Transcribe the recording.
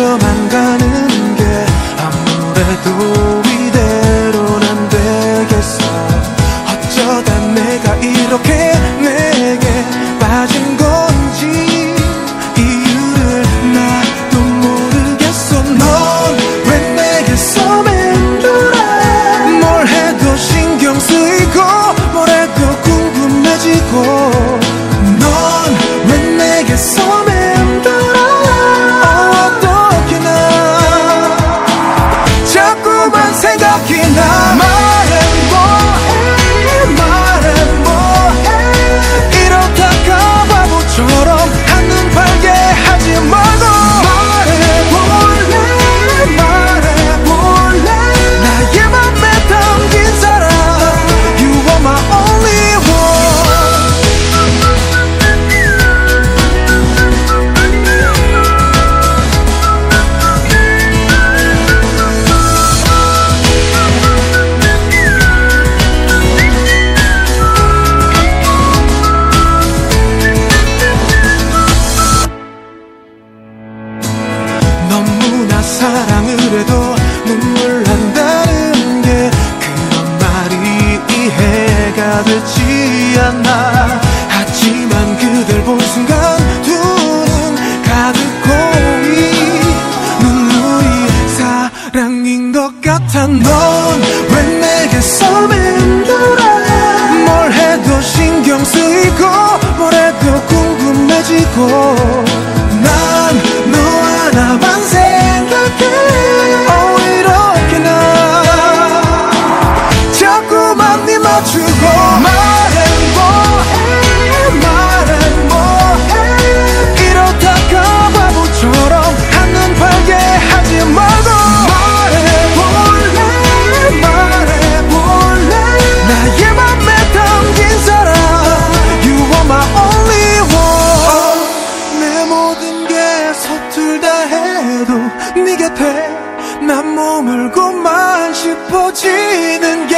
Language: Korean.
조만간 enough 그래도 눈물 난다는 게 그런 말이 이해가 되지 않나. 하지만 그댈 본 순간 두 눈 가득 고이 눈물이 사랑인 것 같아. 넌 왜 내게서 맴돌아 뭘 해도 신경 쓰이고 뭘 해도 궁금해지고. 네 곁에 난 머물고만 싶어지는 게